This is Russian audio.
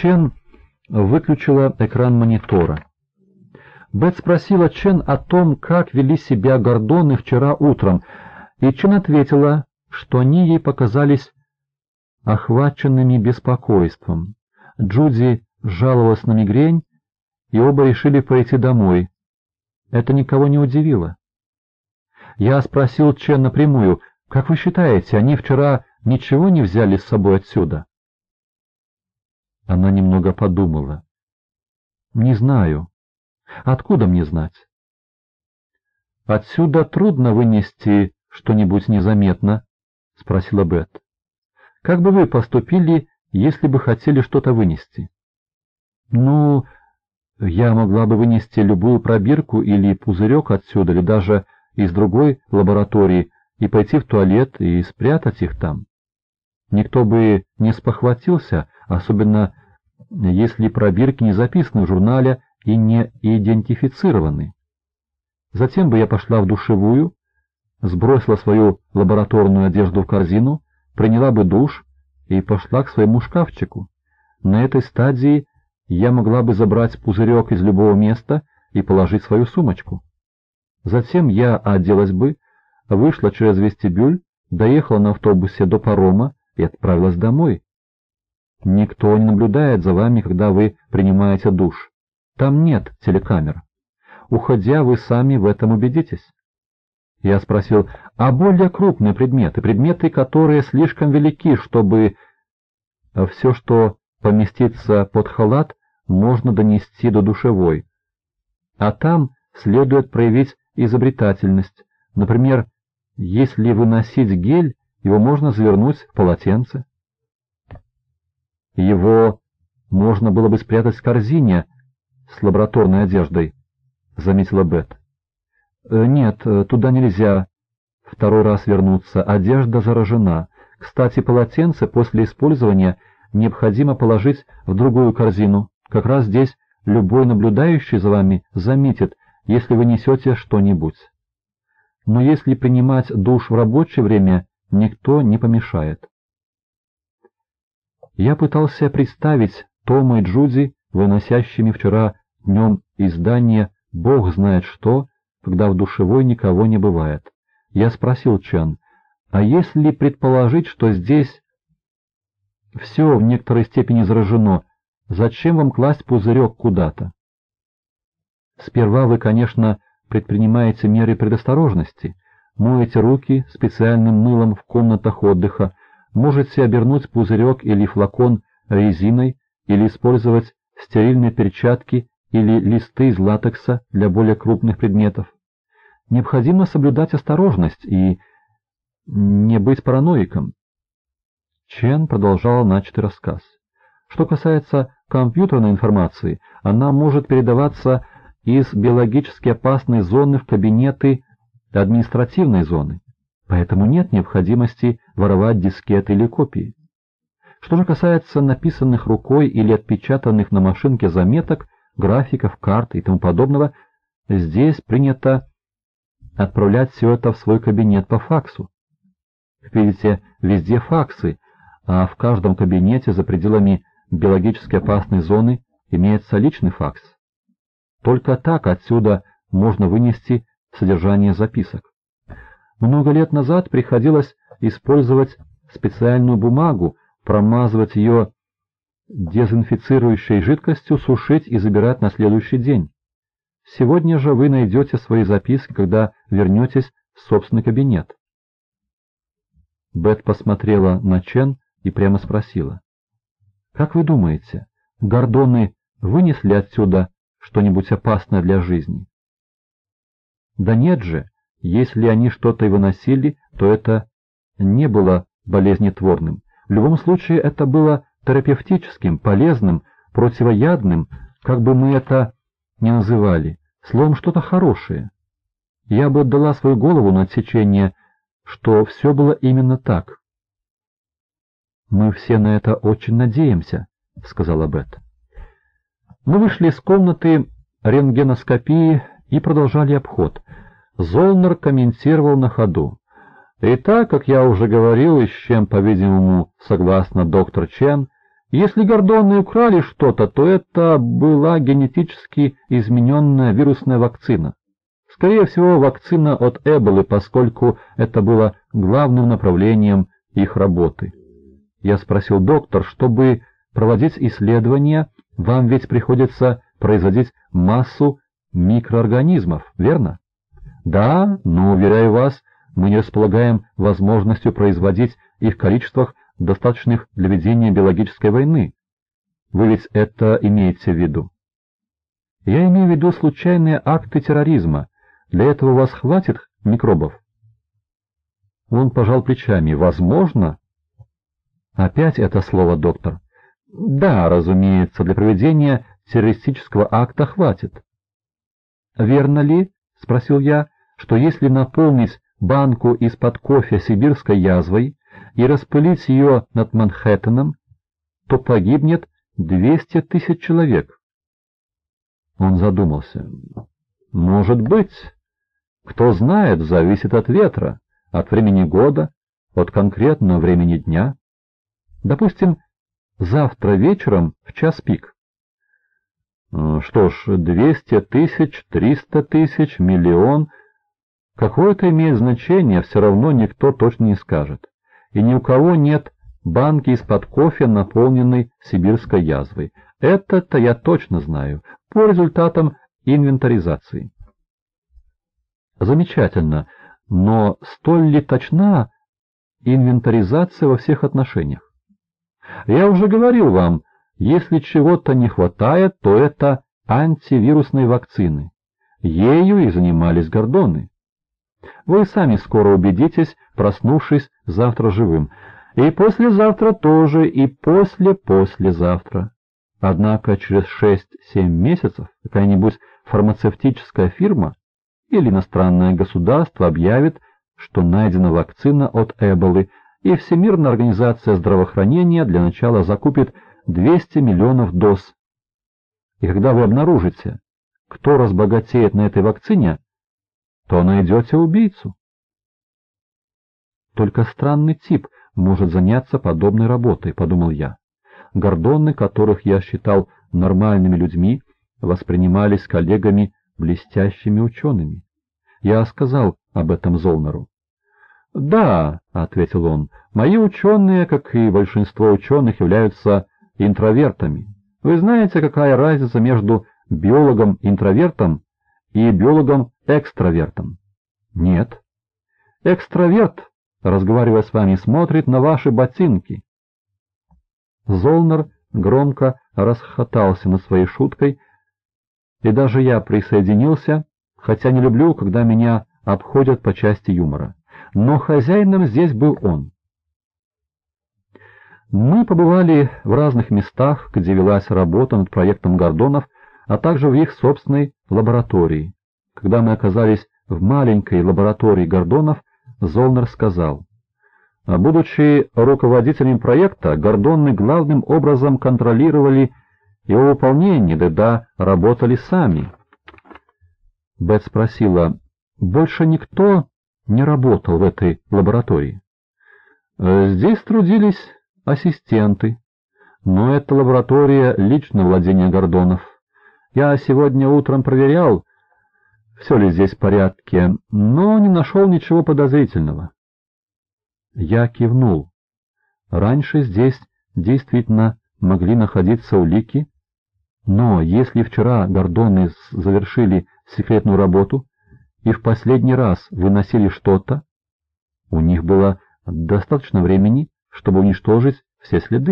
Чен выключила экран монитора. Бет спросила Чен о том, как вели себя Гордоны вчера утром, и Чен ответила, что они ей показались охваченными беспокойством. Джуди жаловалась на мигрень, и оба решили пойти домой. Это никого не удивило. Я спросил Чен напрямую, как вы считаете, они вчера ничего не взяли с собой отсюда? Она немного подумала. Не знаю. Откуда мне знать? Отсюда трудно вынести что-нибудь незаметно, спросила Бет. Как бы вы поступили, если бы хотели что-то вынести? Ну, я могла бы вынести любую пробирку или пузырек отсюда, или даже из другой лаборатории, и пойти в туалет и спрятать их там. Никто бы не спохватился, особенно если пробирки не записаны в журнале и не идентифицированы. Затем бы я пошла в душевую, сбросила свою лабораторную одежду в корзину, приняла бы душ и пошла к своему шкафчику. На этой стадии я могла бы забрать пузырек из любого места и положить свою сумочку. Затем я оделась бы, вышла через вестибюль, доехала на автобусе до парома и отправилась домой. Никто не наблюдает за вами, когда вы принимаете душ. Там нет телекамер. Уходя, вы сами в этом убедитесь. Я спросил, а более крупные предметы, предметы, которые слишком велики, чтобы все, что поместится под халат, можно донести до душевой. А там следует проявить изобретательность. Например, если выносить гель, его можно завернуть в полотенце. Его можно было бы спрятать в корзине с лабораторной одеждой, — заметила Бет. «Э, «Нет, э, туда нельзя второй раз вернуться, одежда заражена. Кстати, полотенце после использования необходимо положить в другую корзину. Как раз здесь любой наблюдающий за вами заметит, если вы несете что-нибудь. Но если принимать душ в рабочее время, никто не помешает. Я пытался представить Тома и Джуди, выносящими вчера днем из здания «Бог знает что», когда в душевой никого не бывает. Я спросил Чен, а если предположить, что здесь все в некоторой степени заражено, Зачем вам класть пузырек куда-то? Сперва вы, конечно, предпринимаете меры предосторожности, моете руки специальным мылом в комнатах отдыха, можете обернуть пузырек или флакон резиной или использовать стерильные перчатки или листы из латекса для более крупных предметов. Необходимо соблюдать осторожность и не быть параноиком. Чен продолжал начатый рассказ. Что касается компьютерной информации, она может передаваться из биологически опасной зоны в кабинеты административной зоны, поэтому нет необходимости воровать дискеты или копии. Что же касается написанных рукой или отпечатанных на машинке заметок, графиков, карт и тому подобного, здесь принято отправлять все это в свой кабинет по факсу. видите, везде факсы, а в каждом кабинете за пределами биологически опасной зоны имеется личный факс. Только так отсюда можно вынести содержание записок. Много лет назад приходилось использовать специальную бумагу, промазывать ее дезинфицирующей жидкостью, сушить и забирать на следующий день. Сегодня же вы найдете свои записки, когда вернетесь в собственный кабинет. Бет посмотрела на Чен и прямо спросила. Как вы думаете, гордоны вынесли отсюда что-нибудь опасное для жизни? Да нет же, если они что-то и выносили, то это не было болезнетворным. В любом случае это было терапевтическим, полезным, противоядным, как бы мы это ни называли, словом, что-то хорошее. Я бы отдала свою голову на отсечение, что все было именно так. «Мы все на это очень надеемся», — сказала Бет. Мы вышли из комнаты рентгеноскопии и продолжали обход. Золнер комментировал на ходу. И так, как я уже говорил, и с чем, по-видимому, согласно доктор Чен, Если гордоны украли что-то, то это была генетически измененная вирусная вакцина. Скорее всего, вакцина от Эболы, поскольку это было главным направлением их работы. Я спросил доктор, чтобы проводить исследования, вам ведь приходится производить массу микроорганизмов, верно? Да, но, уверяю вас, мы не располагаем возможностью производить их в количествах, достаточных для ведения биологической войны. Вы ведь это имеете в виду? Я имею в виду случайные акты терроризма. Для этого у вас хватит микробов? Он пожал плечами. Возможно? Опять это слово, доктор. Да, разумеется, для проведения террористического акта хватит. Верно ли, спросил я, что если наполнить банку из-под кофе сибирской язвой и распылить ее над Манхэттеном, то погибнет 200 тысяч человек. Он задумался. Может быть. Кто знает, зависит от ветра, от времени года, от конкретного времени дня. Допустим, завтра вечером в час пик. Что ж, 200 тысяч, 300 тысяч, миллион. Какое-то имеет значение, все равно никто точно не скажет и ни у кого нет банки из-под кофе, наполненной сибирской язвой. Это-то я точно знаю, по результатам инвентаризации. Замечательно, но столь ли точна инвентаризация во всех отношениях? Я уже говорил вам, если чего-то не хватает, то это антивирусной вакцины. Ею и занимались гордоны. Вы сами скоро убедитесь, проснувшись завтра живым. И послезавтра тоже, и после-послезавтра. Однако через шесть-семь месяцев какая-нибудь фармацевтическая фирма или иностранное государство объявит, что найдена вакцина от Эболы, и Всемирная организация здравоохранения для начала закупит 200 миллионов доз. И когда вы обнаружите, кто разбогатеет на этой вакцине, то найдете убийцу. Только странный тип может заняться подобной работой, подумал я. Гордоны, которых я считал нормальными людьми, воспринимались коллегами блестящими учеными. Я сказал об этом Золнеру. «Да», — ответил он, — «мои ученые, как и большинство ученых, являются интровертами. Вы знаете, какая разница между биологом-интровертом и биологом-экстравертом? Нет. Экстраверт, разговаривая с вами, смотрит на ваши ботинки. Золнер громко расхотался над своей шуткой, и даже я присоединился, хотя не люблю, когда меня обходят по части юмора. Но хозяином здесь был он. Мы побывали в разных местах, где велась работа над проектом Гордонов, а также в их собственной лаборатории. Когда мы оказались в маленькой лаборатории Гордонов, Золнер сказал, «А «Будучи руководителем проекта, Гордоны главным образом контролировали его выполнение, да работали сами». Бет спросила, «Больше никто не работал в этой лаборатории?» «Здесь трудились ассистенты, но это лаборатория личного владения Гордонов. Я сегодня утром проверял, все ли здесь в порядке, но не нашел ничего подозрительного. Я кивнул. Раньше здесь действительно могли находиться улики, но если вчера Гордоны завершили секретную работу и в последний раз выносили что-то, у них было достаточно времени, чтобы уничтожить все следы.